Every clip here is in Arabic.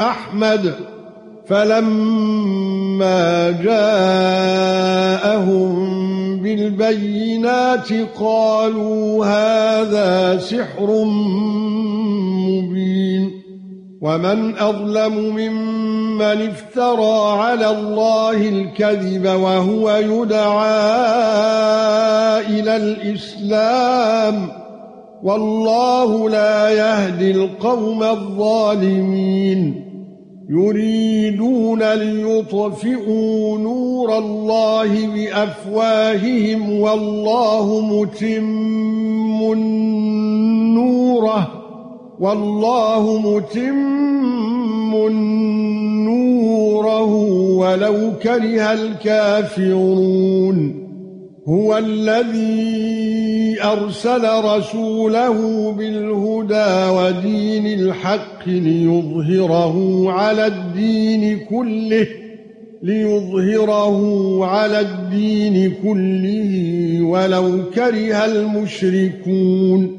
أحمد فلما جاءهم بالبينات قالوا هذا سحر مبين. ومن أظلم ممن افترى على الله الكذب وهو يدعى إلى الإسلام والله لا يهدي القوم الظالمين. يريدون ليطفئوا نور الله بأفواههم والله متم نوره والله متم نوره ولو كره الكافرون. هو الذي أرسل رسوله بالهدى ودين الحق ليظهره على الدين كله ليظهره على الدين كله ولو كره المشركون.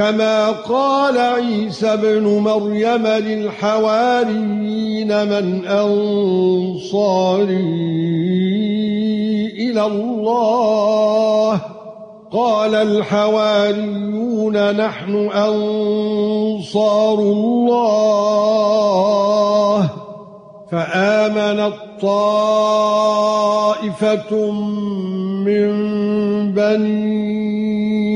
كما قال عيسى ابن مريم للحواريين من أنصاري إلى الله. قال الحواريون نحن أنصار الله. فآمن الطائفة من بني